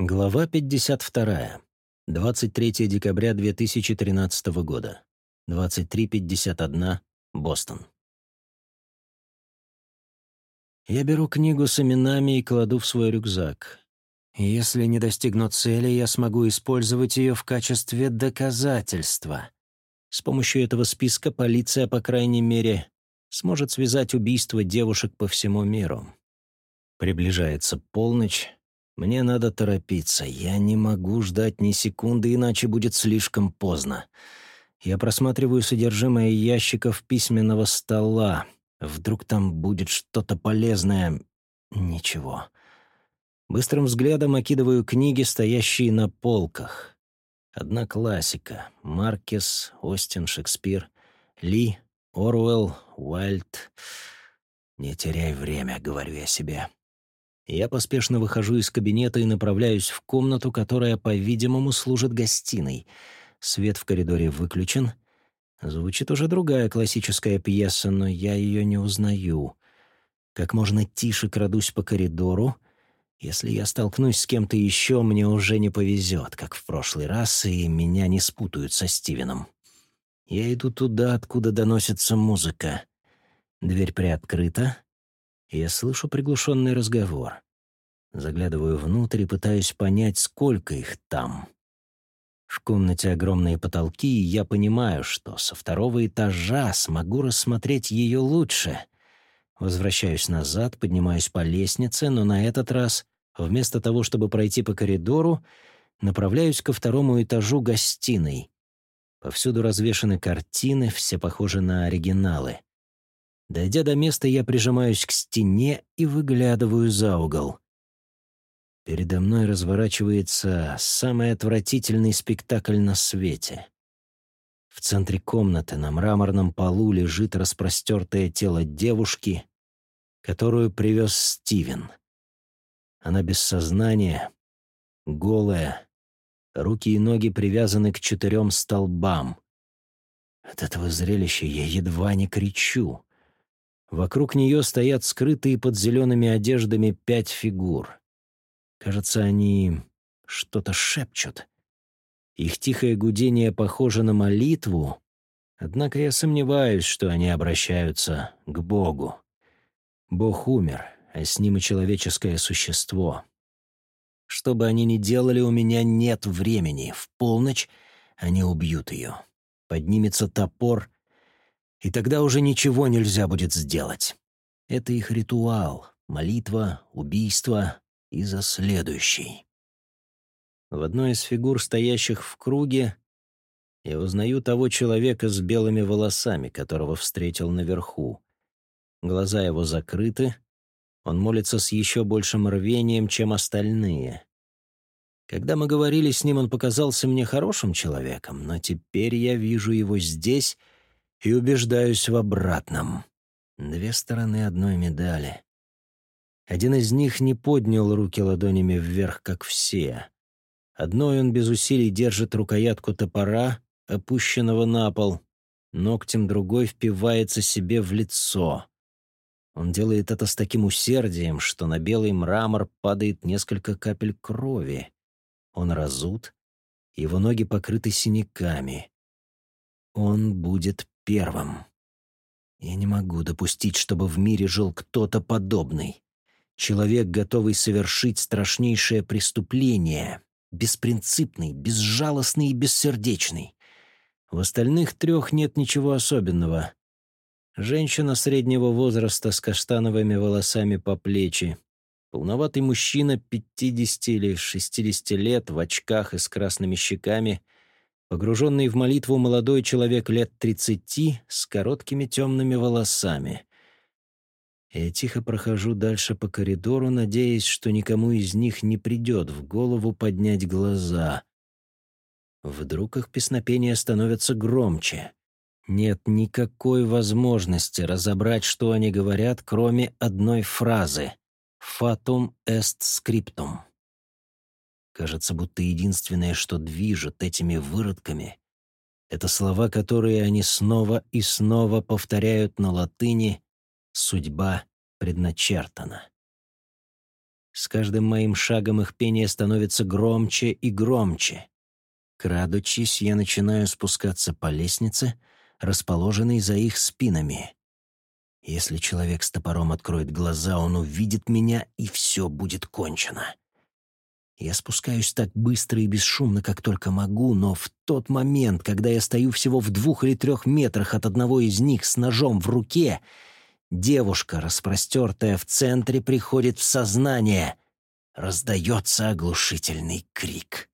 Глава 52. 23 декабря 2013 года. 23.51. Бостон. Я беру книгу с именами и кладу в свой рюкзак. Если не достигну цели, я смогу использовать ее в качестве доказательства. С помощью этого списка полиция, по крайней мере, сможет связать убийство девушек по всему миру. Приближается полночь. Мне надо торопиться. Я не могу ждать ни секунды, иначе будет слишком поздно. Я просматриваю содержимое ящиков письменного стола. Вдруг там будет что-то полезное. Ничего. Быстрым взглядом окидываю книги, стоящие на полках. Одна классика. Маркес, Остин, Шекспир, Ли, Оруэлл, Уайльд. «Не теряй время», — говорю я себе. Я поспешно выхожу из кабинета и направляюсь в комнату, которая, по-видимому, служит гостиной. Свет в коридоре выключен. Звучит уже другая классическая пьеса, но я ее не узнаю. Как можно тише крадусь по коридору. Если я столкнусь с кем-то еще, мне уже не повезет, как в прошлый раз, и меня не спутают со Стивеном. Я иду туда, откуда доносится музыка. Дверь приоткрыта я слышу приглушенный разговор. Заглядываю внутрь и пытаюсь понять, сколько их там. В комнате огромные потолки, и я понимаю, что со второго этажа смогу рассмотреть ее лучше. Возвращаюсь назад, поднимаюсь по лестнице, но на этот раз, вместо того, чтобы пройти по коридору, направляюсь ко второму этажу гостиной. Повсюду развешаны картины, все похожи на оригиналы. Дойдя до места, я прижимаюсь к стене и выглядываю за угол. Передо мной разворачивается самый отвратительный спектакль на свете. В центре комнаты на мраморном полу лежит распростертое тело девушки, которую привез Стивен. Она без сознания, голая, руки и ноги привязаны к четырем столбам. От этого зрелища я едва не кричу. Вокруг нее стоят скрытые под зелеными одеждами пять фигур. Кажется, они что-то шепчут. Их тихое гудение похоже на молитву, однако я сомневаюсь, что они обращаются к Богу. Бог умер, а с ним и человеческое существо. Что бы они ни делали, у меня нет времени. В полночь они убьют ее. Поднимется топор — и тогда уже ничего нельзя будет сделать. Это их ритуал, молитва, убийство и за следующий. В одной из фигур, стоящих в круге, я узнаю того человека с белыми волосами, которого встретил наверху. Глаза его закрыты, он молится с еще большим рвением, чем остальные. Когда мы говорили с ним, он показался мне хорошим человеком, но теперь я вижу его здесь — и убеждаюсь в обратном. Две стороны одной медали. Один из них не поднял руки ладонями вверх, как все. Одной он без усилий держит рукоятку топора, опущенного на пол. Ногтем другой впивается себе в лицо. Он делает это с таким усердием, что на белый мрамор падает несколько капель крови. Он разут, его ноги покрыты синяками. Он будет первым. Я не могу допустить, чтобы в мире жил кто-то подобный. Человек, готовый совершить страшнейшее преступление, беспринципный, безжалостный и бессердечный. В остальных трех нет ничего особенного. Женщина среднего возраста с каштановыми волосами по плечи, полноватый мужчина 50 или 60 лет в очках и с красными щеками — Погруженный в молитву молодой человек лет тридцати с короткими темными волосами. Я тихо прохожу дальше по коридору, надеясь, что никому из них не придет в голову поднять глаза. Вдруг их песнопения становятся громче. Нет никакой возможности разобрать, что они говорят, кроме одной фразы «Fatum est scriptum». Кажется, будто единственное, что движет этими выродками, это слова, которые они снова и снова повторяют на латыни «судьба предначертана». С каждым моим шагом их пение становится громче и громче. Крадучись, я начинаю спускаться по лестнице, расположенной за их спинами. Если человек с топором откроет глаза, он увидит меня, и все будет кончено. Я спускаюсь так быстро и бесшумно, как только могу, но в тот момент, когда я стою всего в двух или трех метрах от одного из них с ножом в руке, девушка, распростертая в центре, приходит в сознание. Раздается оглушительный крик.